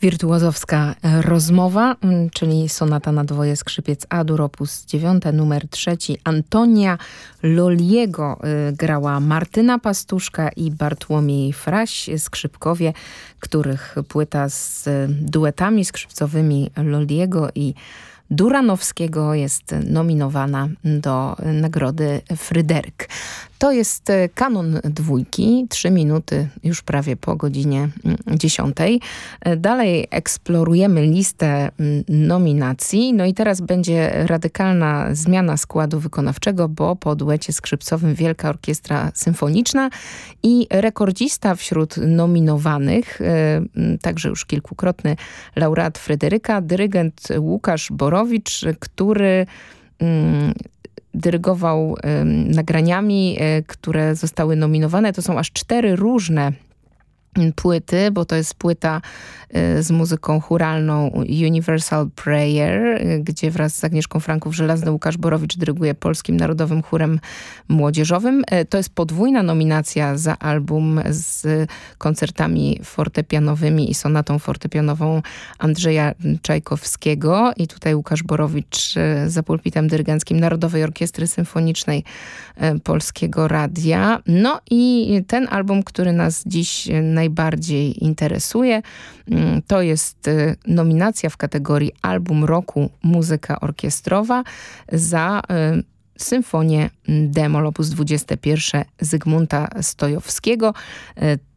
Wirtuozowska rozmowa, mm, czyli sonata na dwoje skrzypiec Adur op. 9, numer trzeci. Antonia Loliego y, grała Martyna Pastuszka i Bartłomiej Fraś, skrzypkowie, których płyta z duetami skrzypcowymi Loliego i Duranowskiego jest nominowana do nagrody Fryderyk. To jest e, kanon dwójki, trzy minuty już prawie po godzinie mm, dziesiątej. E, dalej eksplorujemy listę mm, nominacji. No i teraz będzie radykalna zmiana składu wykonawczego, bo po duecie skrzypcowym Wielka Orkiestra Symfoniczna i rekordzista wśród nominowanych, e, także już kilkukrotny laureat Fryderyka, dyrygent Łukasz Borowicz, który dyrygował nagraniami, e, które zostały nominowane. To są aż cztery różne płyty, bo to jest płyta z muzyką churalną Universal Prayer, y, gdzie wraz z Agnieszką Franków Żelazny Łukasz Borowicz dyryguje Polskim Narodowym Chórem Młodzieżowym. Y, to jest podwójna nominacja za album z koncertami fortepianowymi i sonatą fortepianową Andrzeja Czajkowskiego i tutaj Łukasz Borowicz za pulpitem dyrygenckim Narodowej Orkiestry Symfonicznej Polskiego Radia. No i ten album, który nas dziś najbardziej interesuje. Mm, to jest y, nominacja w kategorii Album Roku Muzyka Orkiestrowa za y, Symfonię Demol op. 21 Zygmunta Stojowskiego.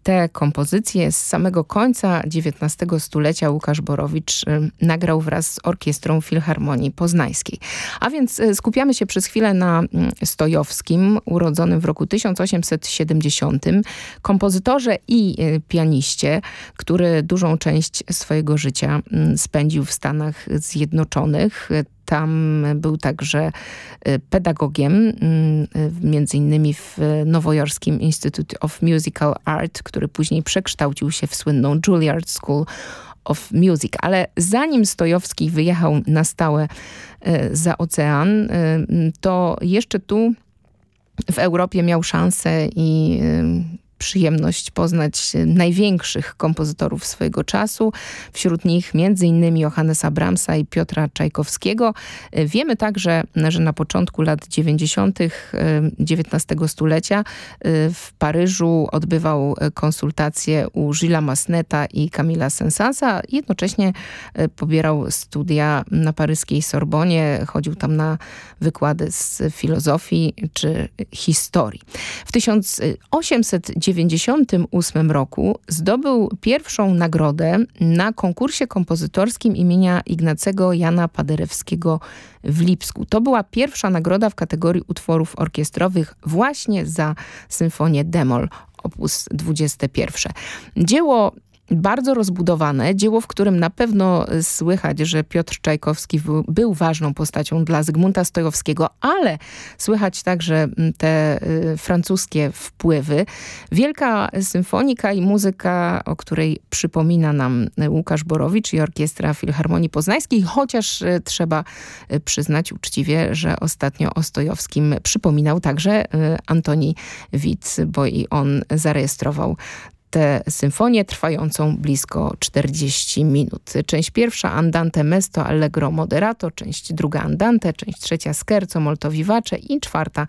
Te kompozycje z samego końca XIX stulecia Łukasz Borowicz y, nagrał wraz z Orkiestrą Filharmonii Poznańskiej. A więc y, skupiamy się przez chwilę na mm, Stojowskim, urodzonym w roku 1870, kompozytorze i y, pianiście, który dużą część swojego życia mm, spędził w Stanach Zjednoczonych. Tam był także pedagogiem, mm, między innymi w Nowojorskim Institute of Musical Art, który później przekształcił się w słynną Juilliard School of Music. Ale zanim Stojowski wyjechał na stałe e, za ocean, e, to jeszcze tu w Europie miał szansę i e, przyjemność poznać największych kompozytorów swojego czasu. Wśród nich m.in. Johannesa Brahmsa i Piotra Czajkowskiego. Wiemy także, że na początku lat 90. XIX stulecia w Paryżu odbywał konsultacje u Gilles Masneta i Camila Sensansa. Jednocześnie pobierał studia na paryskiej Sorbonie. Chodził tam na wykłady z filozofii czy historii. W 1890 1998 roku zdobył pierwszą nagrodę na konkursie kompozytorskim imienia Ignacego Jana Paderewskiego w Lipsku. To była pierwsza nagroda w kategorii utworów orkiestrowych właśnie za symfonię Demol op. 21. Dzieło bardzo rozbudowane, dzieło, w którym na pewno słychać, że Piotr Czajkowski był ważną postacią dla Zygmunta Stojowskiego, ale słychać także mm, te y, francuskie wpływy. Wielka symfonika i muzyka, o której przypomina nam Łukasz Borowicz i Orkiestra Filharmonii Poznańskiej, chociaż y, trzeba y, przyznać uczciwie, że ostatnio o Stojowskim przypominał także Antoni Witz, bo i on zarejestrował tę symfonię trwającą blisko 40 minut. Część pierwsza Andante Mesto Allegro Moderato, część druga Andante, część trzecia Scherzo Molto Vivace i czwarta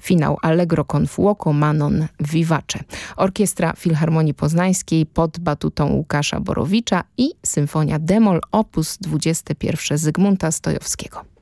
finał Allegro con Fuoco Manon Vivace. Orkiestra Filharmonii Poznańskiej pod batutą Łukasza Borowicza i symfonia Demol op. 21 Zygmunta Stojowskiego.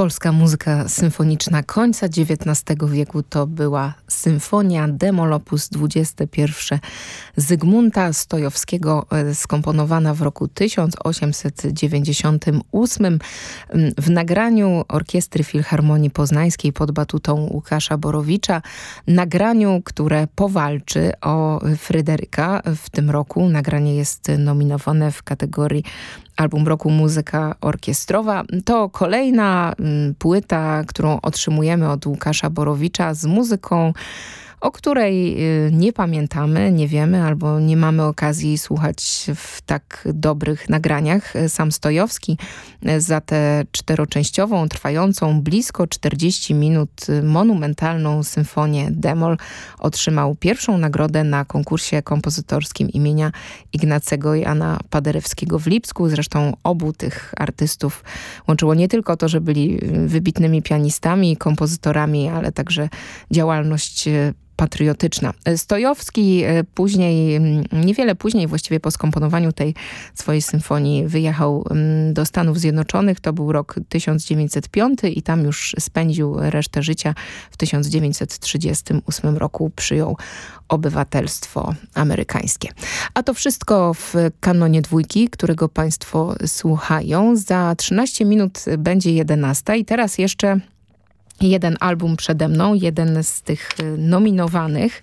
Polska muzyka symfoniczna końca XIX wieku to była symfonia Demol op. 21 Zygmunta Stojowskiego e, skomponowana w roku 1898 w nagraniu Orkiestry Filharmonii Poznańskiej pod batutą Łukasza Borowicza. Nagraniu, które powalczy o Fryderyka w tym roku. Nagranie jest nominowane w kategorii album roku muzyka orkiestrowa. To kolejna mm, płyta, którą otrzymujemy od Łukasza Borowicza z muzyką o której y, nie pamiętamy, nie wiemy albo nie mamy okazji słuchać w tak dobrych nagraniach. Sam Stojowski y, za tę czteroczęściową, trwającą blisko 40 minut y, monumentalną symfonię Demol otrzymał pierwszą nagrodę na konkursie kompozytorskim imienia Ignacego Jana Paderewskiego w Lipsku. Zresztą obu tych artystów łączyło nie tylko to, że byli wybitnymi pianistami, kompozytorami, ale także działalność patriotyczna. Stojowski e, później, mm, niewiele później, właściwie po skomponowaniu tej swojej symfonii wyjechał mm, do Stanów Zjednoczonych. To był rok 1905 i tam już spędził resztę życia. W 1938 roku przyjął obywatelstwo amerykańskie. A to wszystko w kanonie dwójki, którego Państwo słuchają. Za 13 minut będzie 11 i teraz jeszcze jeden album przede mną, jeden z tych y, nominowanych.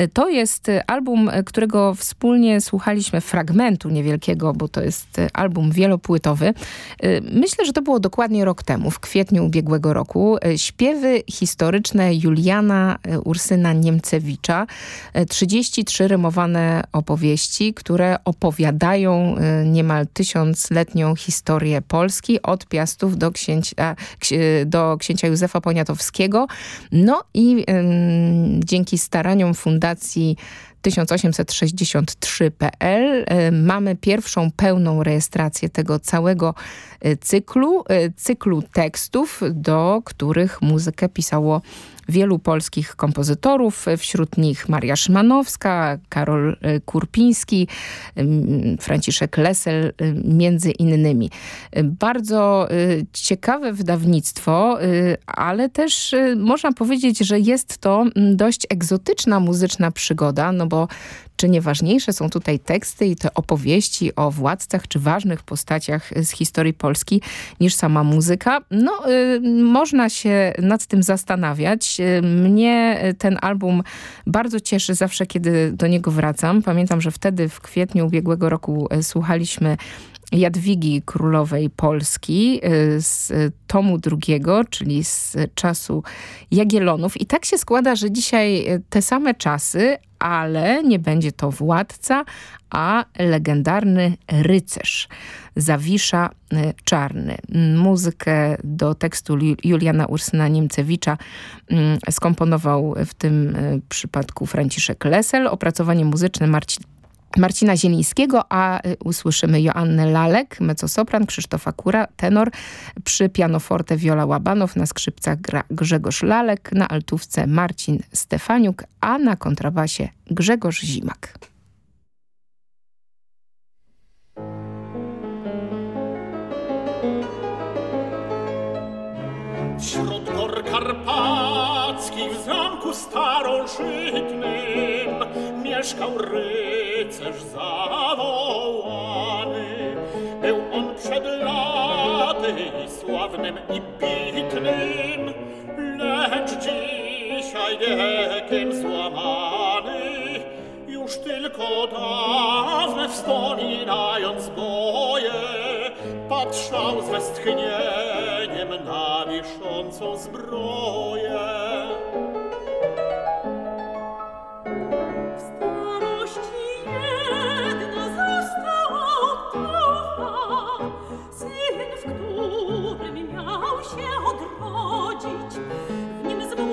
Y, to jest y, album, którego wspólnie słuchaliśmy fragmentu niewielkiego, bo to jest album wielopłytowy. Myślę, że to było dokładnie rok temu, w kwietniu ubiegłego roku. Śpiewy historyczne Juliana Ursyna Niemcewicza. 33 rymowane opowieści, które opowiadają niemal tysiącletnią historię Polski od Piastów do księcia, do księcia Józefa Poniatowskiego Poniatowskiego. No i dzięki staraniom Fundacji 1863.pl mamy pierwszą pełną rejestrację tego całego e, cyklu, e, cyklu tekstów, do których muzykę pisało wielu polskich kompozytorów, wśród nich Maria Szymanowska, Karol e, Kurpiński, Franciszek Lesel, e, między innymi. Bardzo e, ciekawe wydawnictwo, ale też można powiedzieć, że jest to dość egzotyczna muzyczna przygoda, no bo czy nieważniejsze są tutaj teksty i te opowieści o władcach czy ważnych postaciach z historii Polski niż sama muzyka? No, y, można się nad tym zastanawiać. Y, mnie ten album bardzo cieszy zawsze, kiedy do niego wracam. Pamiętam, że wtedy w kwietniu ubiegłego roku y, słuchaliśmy Jadwigi Królowej Polski z tomu drugiego, czyli z czasu Jagielonów. I tak się składa, że dzisiaj te same czasy, ale nie będzie to władca, a legendarny rycerz. Zawisza y, Czarny. Muzykę do tekstu Juliana Ursyna Niemcewicza mm, skomponował w tym y, przypadku Franciszek Lesel. Opracowanie muzyczne Marcin Marcina Zielińskiego, a y, usłyszymy Joannę Lalek, mezzosopran, Krzysztofa Kura, tenor, przy pianoforte Viola Łabanow, na skrzypcach gra Grzegorz Lalek, na altówce Marcin Stefaniuk, a na kontrabasie Grzegorz Zimak. Wśród gór karpackich w zamku starożytnym mieszkał rycerz zawołany. Był on przed laty sławnym i bitnym, lecz dzisiaj wiekiem złamany. Już tylko dawne wspominając boje, patrzał z westchnieniem na wiszącą zbroję.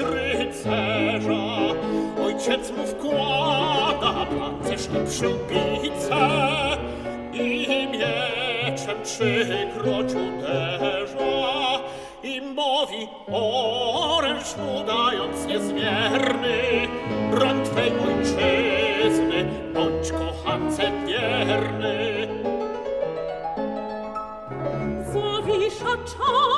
rycerza. Ojciec mu wkłada pancerz i przyłbicę i mieczem trzykroć uderza i mówi oręż mu dając niezmierny broń Twej ojczyzny, bądź kochance wierny. Zawisza czarny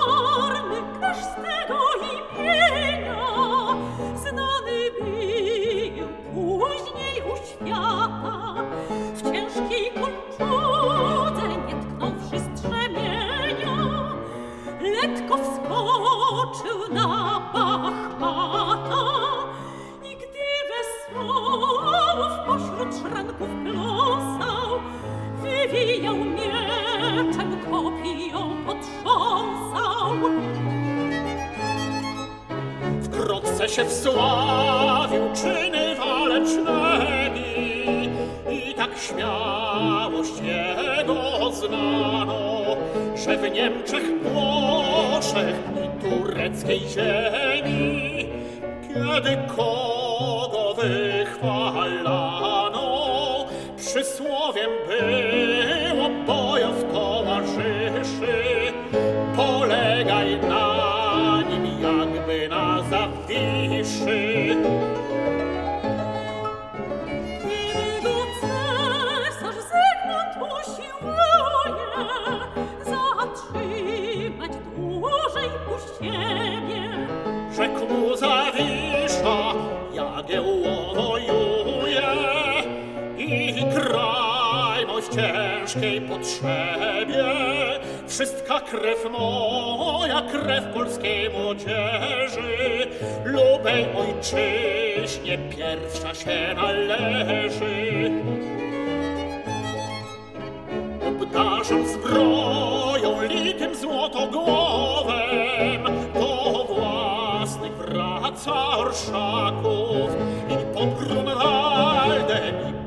na Bachmata. I gdy wesoło pośród szranków plosał, wywijał mieczem, kopiją potrząsał. Wkrótce się wsławił czyny walecznymi i tak śmiałość jego znano, że w Niemczech, Włoszech i tureckiej ziemi, kiedy kogo wychwalano, przysłowiem było ciężkiej potrzebie. Wszystka krew moja, krew polskiej młodzieży, lubej ojczyźnie pierwsza się należy. obdarzą zbroją likiem złotogłowem do własnych wraca orszaków i pod Grunwaldem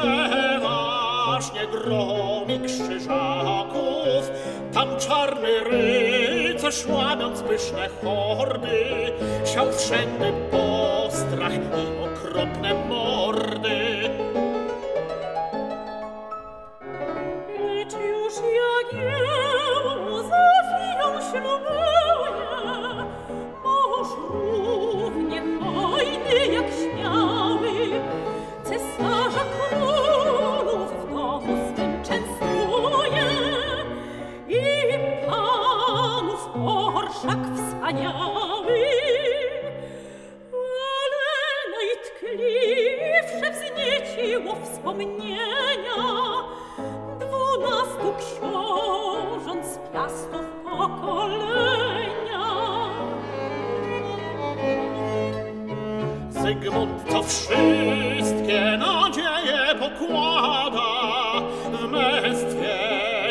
przeważnie gromi krzyżaków. Tam czarny rycerz łamiąc pyszne hordy siał wszędy postrach i okropne mordy wszystkie nadzieje pokłada w męstwie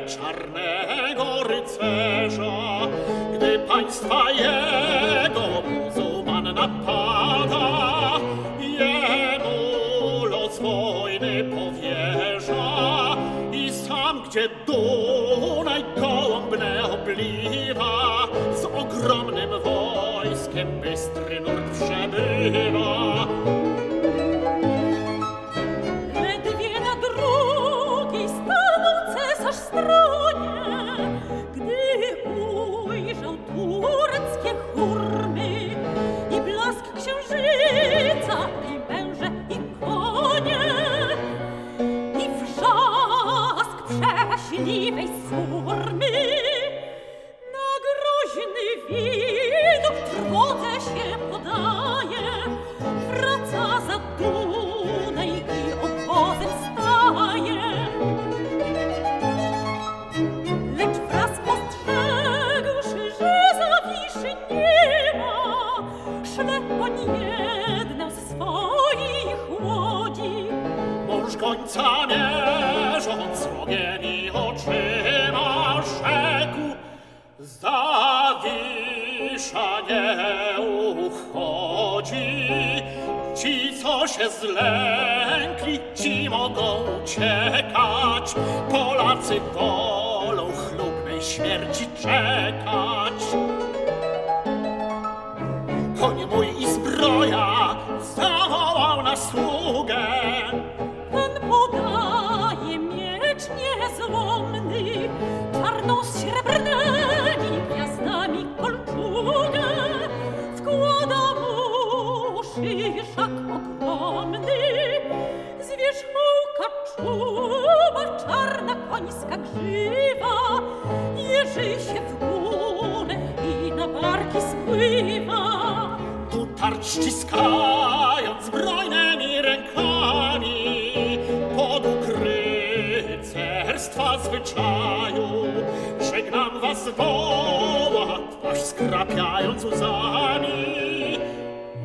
czarnego rycerza. Gdy państwa jego muzułman napada, jemu los wojny powierza i sam, gdzie Dunaj gołąbne obliwa, z ogromnym wojskiem bystry nurt przebywa. nam was woła, aż skrapiają łzami.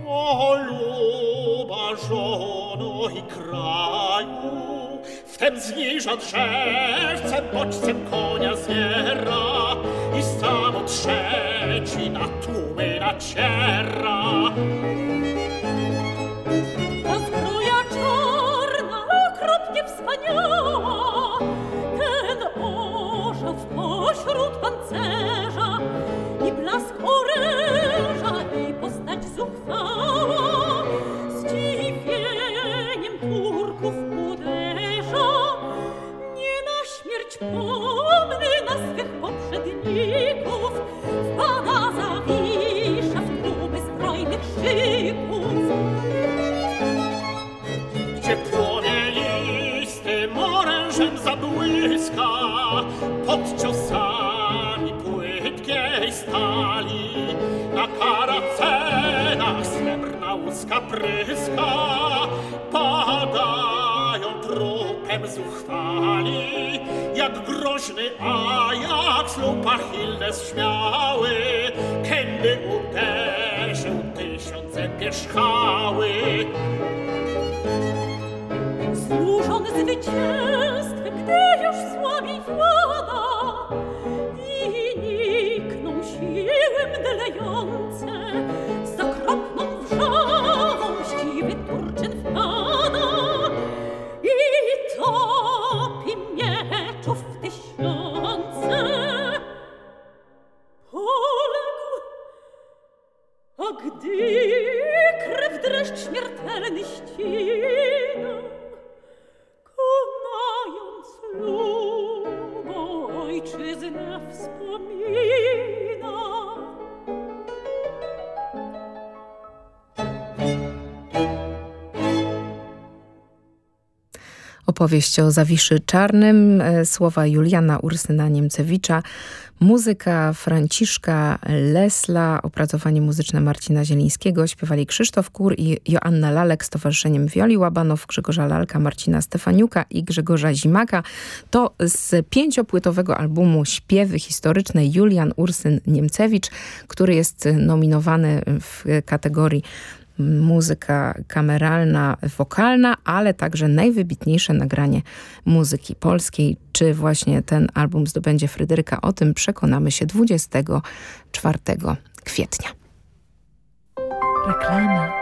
O luba żono i kraju, wtem zniża drzewcem, boczcem konia zjera i samo trzeci na tłumy naciera. Pośród łuska pryska padają trupem zuchwali. Jak groźny Ajax lub Achilles śmiały, kędy uderzył tysiące pierzchały. Znużony zwycięstwem, gdy już słabiej włada nicht hier. Opowieść o Zawiszy Czarnym, e, słowa Juliana Ursyna Niemcewicza, muzyka Franciszka Lesla, opracowanie muzyczne Marcina Zielińskiego, śpiewali Krzysztof Kur i Joanna Lalek z Towarzyszeniem Wioli Łabanow, Grzegorza Lalka, Marcina Stefaniuka i Grzegorza Zimaka. To z pięciopłytowego albumu Śpiewy historyczne Julian Ursyn Niemcewicz, który jest nominowany w kategorii muzyka kameralna, wokalna, ale także najwybitniejsze nagranie muzyki polskiej. Czy właśnie ten album zdobędzie Fryderyka? O tym przekonamy się 24 kwietnia. Reklama.